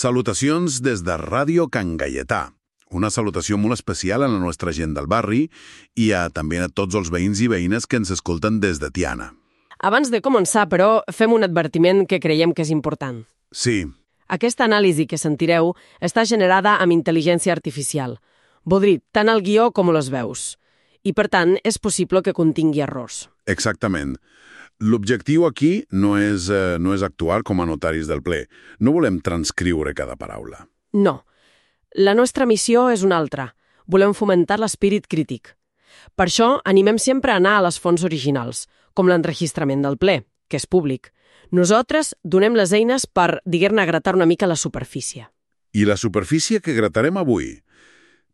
Salutacions des de Ràdio Can Gaietà. Una salutació molt especial a la nostra gent del barri i a, també a tots els veïns i veïnes que ens escolten des de Tiana. Abans de començar, però, fem un advertiment que creiem que és important. Sí, Aquesta anàlisi que sentireu està generada amb intel·ligència artificial. Vol dir, tant el guió com les veus. I, per tant, és possible que contingui errors. exactament. L'objectiu aquí no és, eh, no és actuar com a notaris del ple. No volem transcriure cada paraula. No. La nostra missió és una altra. Volem fomentar l'espírit crític. Per això, animem sempre a anar a les fonts originals, com l'enregistrament del ple, que és públic. Nosaltres donem les eines per, diguer-ne, gratar una mica la superfície. I la superfície que gratarem avui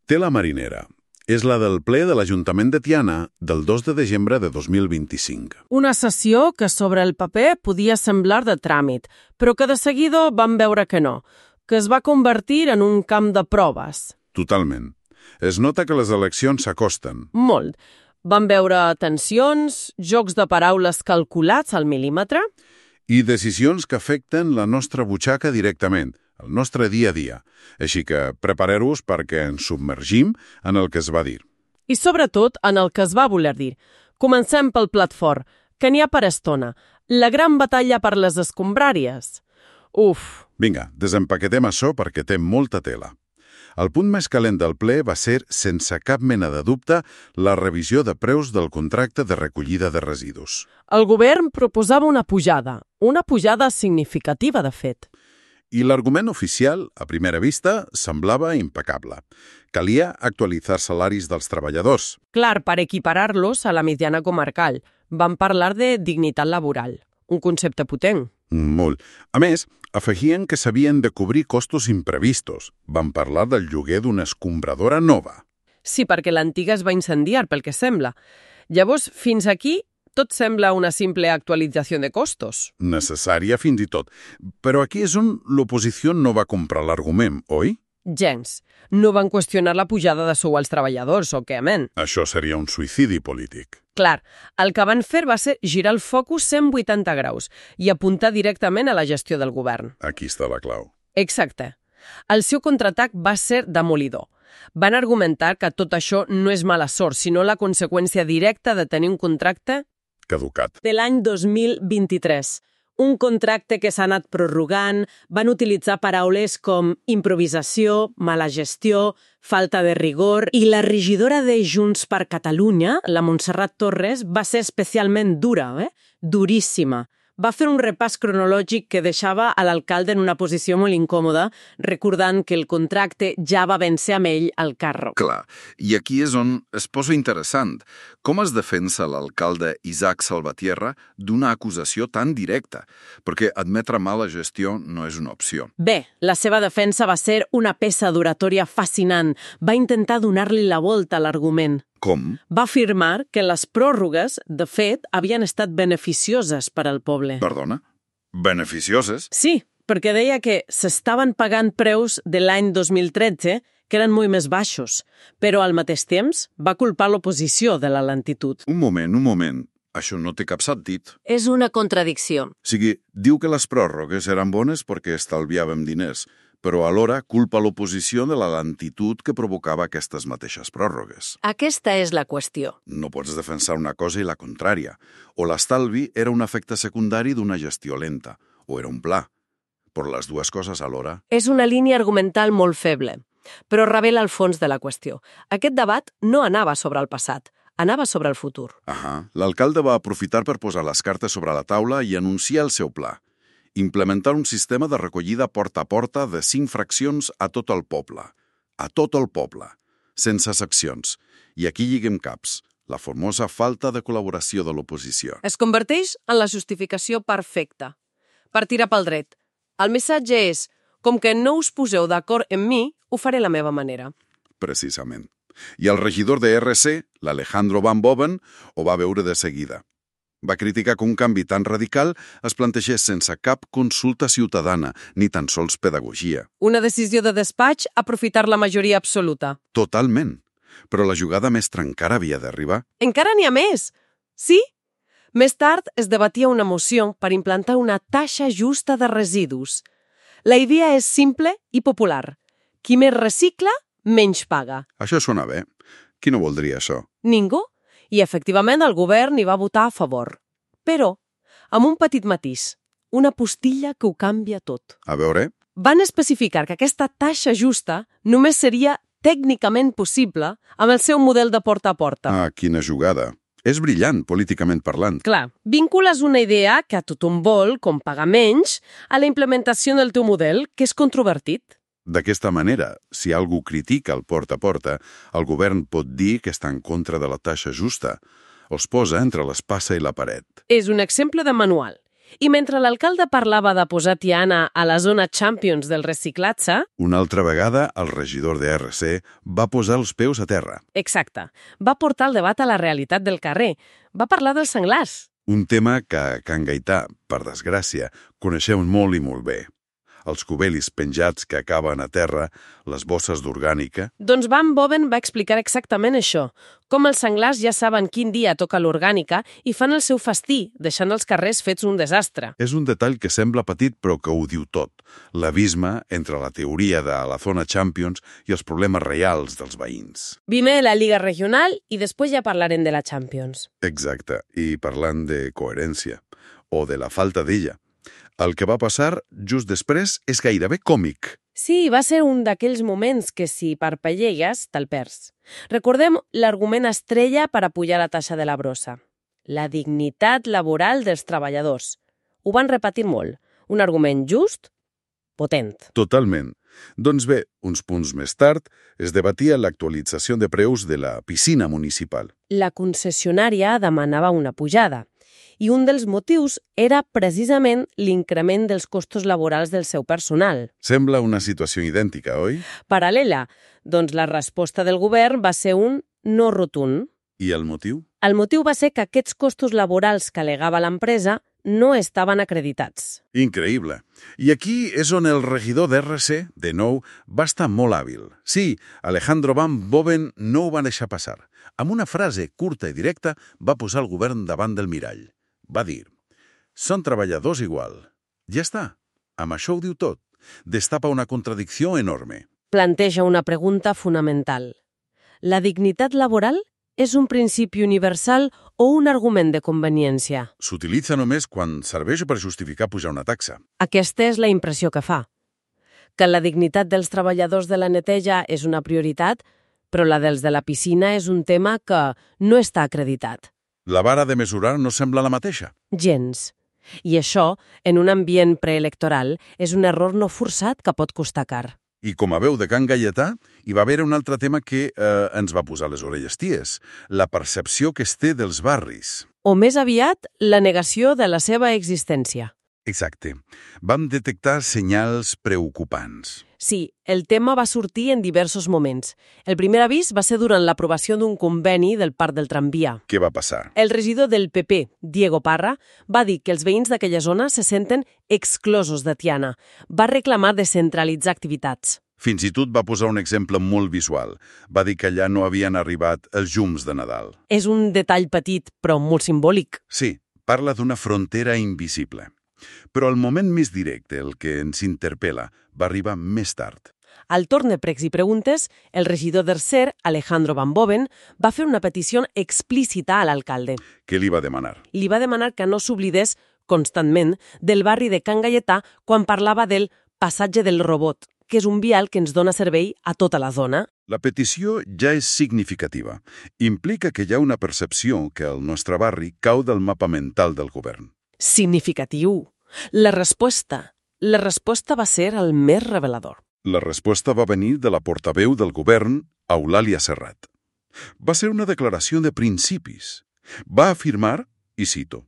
té la marinera. És la del ple de l'Ajuntament de Tiana del 2 de desembre de 2025. Una sessió que sobre el paper podia semblar de tràmit, però que de seguida vam veure que no, que es va convertir en un camp de proves. Totalment. Es nota que les eleccions s'acosten. Molt. Vam veure tensions, jocs de paraules calculats al mil·límetre, i decisions que afecten la nostra butxaca directament, el nostre dia a dia. Així que prepareu-vos perquè ens submergim en el que es va dir. i sobretot en el que es va voler dir. Comencem pel plat fort, que n'hi ha per estona. La gran batalla per les escombràries. Uf, Vinga, desempaquetem això perquè té molta tela. El punt més calent del ple va ser, sense cap mena de dubte, la revisió de preus del contracte de recollida de residus. el govern proposava una pujada, una pujada significativa, de fet. I l'argument oficial, a primera vista, semblava impecable. Calia actualitzar salaris dels treballadors. Clar, per equiparar-los a la mitjana comarcal. Van parlar de dignitat laboral, un concepte potent. Molt. A més, afegien que s'havien de cobrir costos imprevistos. Van parlar del lloguer d'una escombradora nova. Sí, perquè l'antiga es va incendiar, pel que sembla. Llavors, fins aquí, tot sembla una simple actualització de costos. Necessària fins i tot. Però aquí és on l'oposició no va comprar l'argument, oi? Gens. No van qüestionar la pujada de sou als treballadors, o què, men? Això seria un suïcidi polític. Clar, el que van fer va ser girar el focus 180 graus i apuntar directament a la gestió del govern. Aquí està la clau. Exacte. El seu contraatac va ser demolidor. Van argumentar que tot això no és mala sort, sinó la conseqüència directa de tenir un contracte Caducat. de l'any 2023. Un contracte que s'ha anat prorrogant, van utilitzar paraules com improvisació, mala gestió, falta de rigor, i la regidora de Junts per Catalunya, la Montserrat Torres, va ser especialment dura, eh? duríssima. Va fer un repàs cronològic que deixava a l'alcalde en una posició molt incòmoda, recordant que el contracte ja va vèncer amb ell al càrrec. Clar, i aquí és on es posa interessant. Com es defensa l'alcalde Isaac Salvatierra d'una acusació tan directa? Perquè admetre mala gestió no és una opció. Bé, la seva defensa va ser una peça d'oratòria fascinant. Va intentar donar-li la volta a l'argument. Com? Va afirmar que les pròrrogues, de fet, havien estat beneficioses per al poble. Perdona? Beneficioses? Sí, perquè deia que s'estaven pagant preus de l'any 2013 que eren molt més baixos, però al mateix temps va culpar l'oposició de la lentitud. Un moment, un moment. Això no té cap sentit. És una contradicció. O sigui, diu que les pròrrogues eren bones perquè estalviàvem diners, però alhora culpa l'oposició de la lentitud que provocava aquestes mateixes pròrrogues. Aquesta és la qüestió. No pots defensar una cosa i la contrària. O l'estalvi era un efecte secundari d'una gestió lenta, o era un pla. Però les dues coses alhora... És una línia argumental molt feble, però revela el fons de la qüestió. Aquest debat no anava sobre el passat, anava sobre el futur. Ahà. L'alcalde va aprofitar per posar les cartes sobre la taula i anunciar el seu pla. Implementar un sistema de recollida porta a porta de cinc fraccions a tot el poble. A tot el poble. Sense seccions. I aquí lliguem caps. La famosa falta de col·laboració de l'oposició. Es converteix en la justificació perfecta. Per tirar pel dret. El missatge és, com que no us poseu d'acord amb mi, ho faré la meva manera. Precisament. I el regidor de RC, l'Alejandro Van Boven, ho va veure de seguida. Va criticar que un canvi tan radical es plantegés sense cap consulta ciutadana, ni tan sols pedagogia. Una decisió de despatx, aprofitar la majoria absoluta. Totalment. Però la jugada mestra encara havia d'arribar. Encara n'hi ha més. Sí? Més tard es debatia una moció per implantar una taxa justa de residus. La idea és simple i popular. Qui més recicla, menys paga. Això sona bé. Qui no voldria això? Ningú? I efectivament el govern hi va votar a favor. Però, amb un petit matís, una postilla que ho canvia tot. A veure, Van especificar que aquesta taxa justa només seria tècnicament possible amb el seu model de porta a porta. ah, quina jugada. És brillant, políticament parlant. Clar, vincules una idea que a tothom vol, com pagar menys, a la implementació del teu model, que és controvertit. D'aquesta manera, si algú critica el porta a porta, el govern pot dir que està en contra de la taxa justa. Els posa entre l'espassa i la paret. És un exemple de manual. I mentre l'alcalde parlava de posar Tiana a la zona Champions del reciclatge, Una altra vegada, el regidor de RC va posar els peus a terra. exacte, va portar el debat a la realitat del carrer. Va parlar dels senglars. Un tema que a Can Gaità, per desgràcia, coneixeu molt i molt bé. Els cubelis penjats que acaben a terra, les bosses d'orgànica... Doncs Van Boven va explicar exactament això, com els senglars ja saben quin dia toca l'orgànica i fan el seu festí, deixant els carrers fets un desastre. És un detall que sembla petit però que ho diu tot. L'abisme entre la teoria de la zona Champions i els problemes reals dels veïns. Primer la Liga Regional i després ja parlarem de la Champions. Exacte, i parlant de coherència, o de la falta d'ella. El que va passar just després és gairebé còmic. Sí, va ser un d'aquells moments que si parpellegues, te'l perds. Recordem l'argument estrella per apujar la taxa de la brossa. La dignitat laboral dels treballadors. Ho van repetir molt. Un argument just, potent. Totalment. Doncs bé, uns punts més tard es debatia l'actualització de preus de la piscina municipal. La concessionària demanava una pujada i un dels motius era precisament l'increment dels costos laborals del seu personal. Sembla una situació idèntica, oi? Paral·lela, doncs la resposta del govern va ser un no rotund. I el motiu? El motiu va ser que aquests costos laborals que alegava l'empresa no estaven acreditats. Increïble. I aquí és on el regidor d'RC, de nou, va estar molt hàbil. Sí, Alejandro Van Boven no ho va deixar passar. Amb una frase curta i directa va posar el govern davant del mirall. Va dir, són treballadors igual. Ja està. Amb això ho diu tot. Destapa una contradicció enorme. Planteja una pregunta fonamental. La dignitat laboral és un principi universal o un argument de conveniència? S'utilitza només quan serveix per justificar pujar una taxa. Aquesta és la impressió que fa. Que la dignitat dels treballadors de la neteja és una prioritat, però la dels de la piscina és un tema que no està acreditat. La vara de mesurar no sembla la mateixa. Gens. I això, en un ambient preelectoral, és un error no forçat que pot costar car. I com a veu de Can Gaietà, hi va haver un altre tema que eh, ens va posar les orelles ties, la percepció que es té dels barris. O més aviat, la negació de la seva existència. Exacte. Vam detectar senyals preocupants. Sí, el tema va sortir en diversos moments. El primer avís va ser durant l'aprovació d'un conveni del Parc del Tramvia. Què va passar? El regidor del PP, Diego Parra, va dir que els veïns d'aquella zona se senten exclosos de Tiana. Va reclamar descentralitzar activitats. Fins i tot va posar un exemple molt visual. Va dir que allà no havien arribat els llums de Nadal. És un detall petit, però molt simbòlic. Sí, parla d'una frontera invisible. Però el moment més directe, el que ens interpel·la, va arribar més tard. Al torn de pregs i preguntes, el regidor d'Ercer, Alejandro Van Boven, va fer una petició explícita a l'alcalde. Què li va demanar? Li va demanar que no s'oblidés constantment del barri de Can Gaietà quan parlava del passatge del robot, que és un vial que ens dona servei a tota la zona. La petició ja és significativa. Implica que hi ha una percepció que el nostre barri cau del mapa mental del govern. Significatiu. La resposta. La resposta va ser el més revelador. La resposta va venir de la portaveu del govern, Eulàlia Serrat. Va ser una declaració de principis. Va afirmar, i cito,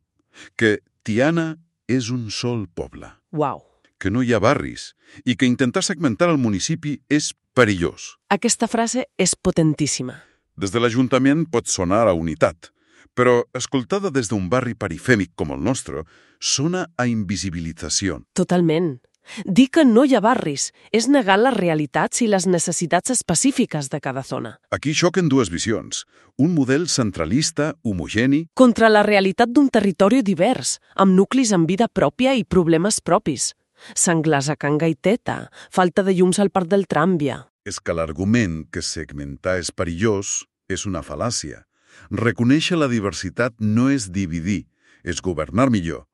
que Tiana és un sol poble, Uau. que no hi ha barris i que intentar segmentar el municipi és perillós. Aquesta frase és potentíssima. Des de l'Ajuntament pot sonar a unitat, però escoltada des d'un barri perifèmic com el nostre, sona a invisibilització. Totalment. Dir que no hi ha barris és negar les realitats i les necessitats específiques de cada zona. Aquí xoquen dues visions. Un model centralista, homogeni, Contra la realitat d'un territori divers, amb nuclis amb vida pròpia i problemes propis. Senglars a Can Gaiteta, falta de llums al parc del Tràmbia. És que l'argument que segmentar és perillós és una fal·làcia. Reconèixer la diversitat no és dividir, és governar millor.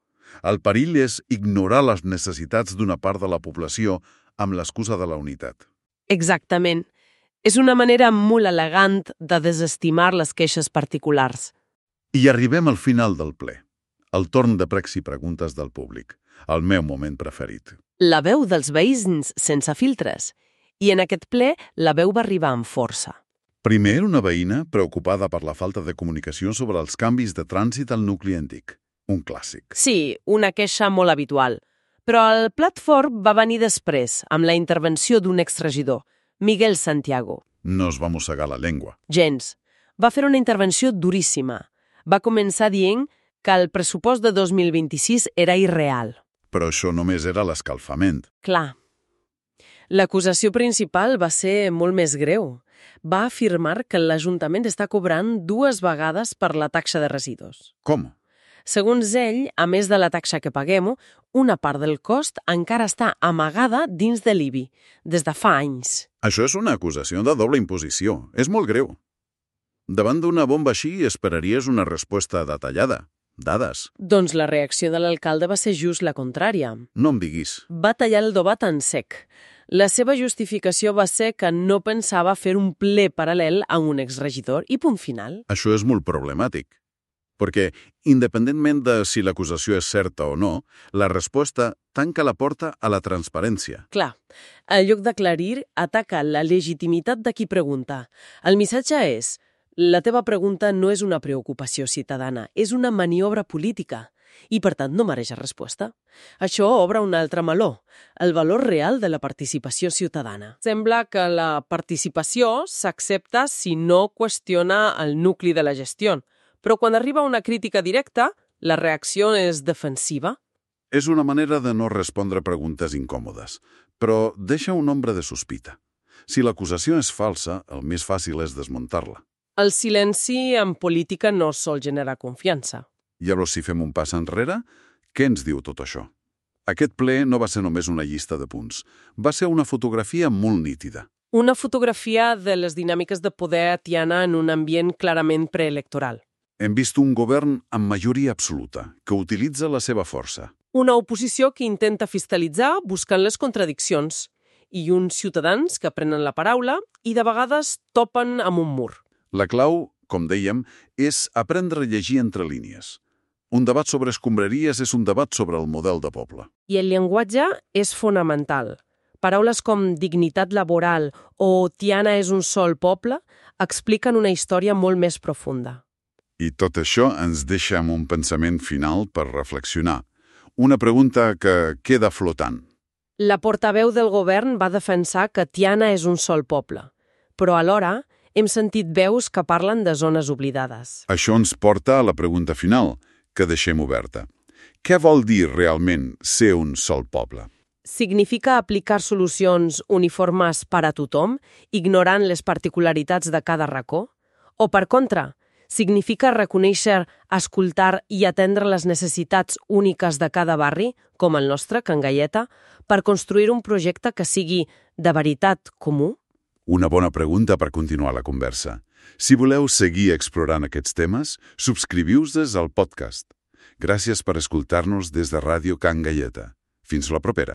El perill és ignorar les necessitats d'una part de la població amb l'excusa de la unitat. Exactament. És una manera molt elegant de desestimar les queixes particulars. I arribem al final del ple. El torn de pregs i preguntes del públic. El meu moment preferit. La veu dels veïns sense filtres. I en aquest ple la veu va arribar amb força. Primer, una veïna preocupada per la falta de comunicació sobre els canvis de trànsit al nucli antic. Un clàssic. Sí, una queixa molt habitual. Però el plat fort va venir després, amb la intervenció d'un exregidor, Miguel Santiago. No es va mossegar la llengua. Gens. Va fer una intervenció duríssima. Va començar dient que el pressupost de 2026 era irreal. Però això només era l'escalfament. Clar. L'acusació principal va ser molt més greu. Va afirmar que l'Ajuntament està cobrant dues vegades per la taxa de residus. Com? Segons ell, a més de la taxa que paguem, una part del cost encara està amagada dins de l'IBI, des de fa anys. Això és una acusació de doble imposició. És molt greu. Davant d'una bomba així esperaries una resposta detallada. Dades. Doncs la reacció de l'alcalde va ser just la contrària. No em diguis. Va tallar el debat en sec. La seva justificació va ser que no pensava fer un ple paral·lel a un exregidor i punt final. Això és molt problemàtic. Perquè, independentment de si l'acusació és certa o no, la resposta tanca la porta a la transparència. Clar, en lloc d'aclarir, ataca la legitimitat de qui pregunta. El missatge és, la teva pregunta no és una preocupació ciutadana, és una maniobra política i, per tant, no mereix resposta. Això obre un altre meló, el valor real de la participació ciutadana. Sembla que la participació s'accepta si no qüestiona el nucli de la gestió, però quan arriba una crítica directa, la reacció és defensiva. És una manera de no respondre preguntes incòmodes, però deixa un ombra de sospita. Si l'acusació és falsa, el més fàcil és desmuntar-la. El silenci en política no sol generar confiança. Llavors, si fem un pas enrere, què ens diu tot això? Aquest ple no va ser només una llista de punts. Va ser una fotografia molt nítida. Una fotografia de les dinàmiques de poder a Tiana en un ambient clarament preelectoral. Hem vist un govern amb majoria absoluta, que utilitza la seva força. Una oposició que intenta fiscalitzar buscant les contradiccions i uns ciutadans que prenen la paraula i de vegades topen amb un mur. La clau, com dèiem, és aprendre a llegir entre línies. Un debat sobre escombraries és un debat sobre el model de poble. I el llenguatge és fonamental. Paraules com dignitat laboral o Tiana és un sol poble expliquen una història molt més profunda. I tot això ens deixa amb un pensament final per reflexionar. Una pregunta que queda flotant. La portaveu del govern va defensar que Tiana és un sol poble, però alhora hem sentit veus que parlen de zones oblidades. Això ens porta a la pregunta final, que deixem oberta. Què vol dir realment ser un sol poble? Significa aplicar solucions uniformes per a tothom, ignorant les particularitats de cada racó? O, per contra, significa reconèixer, escoltar i atendre les necessitats úniques de cada barri, com el nostre, Can Galleta, per construir un projecte que sigui de veritat comú? Una bona pregunta per continuar la conversa. Si voleu seguir explorant aquests temes, subscriviu-vos al podcast. Gràcies per escoltar-nos des de Ràdio Can Galleta. Fins la propera.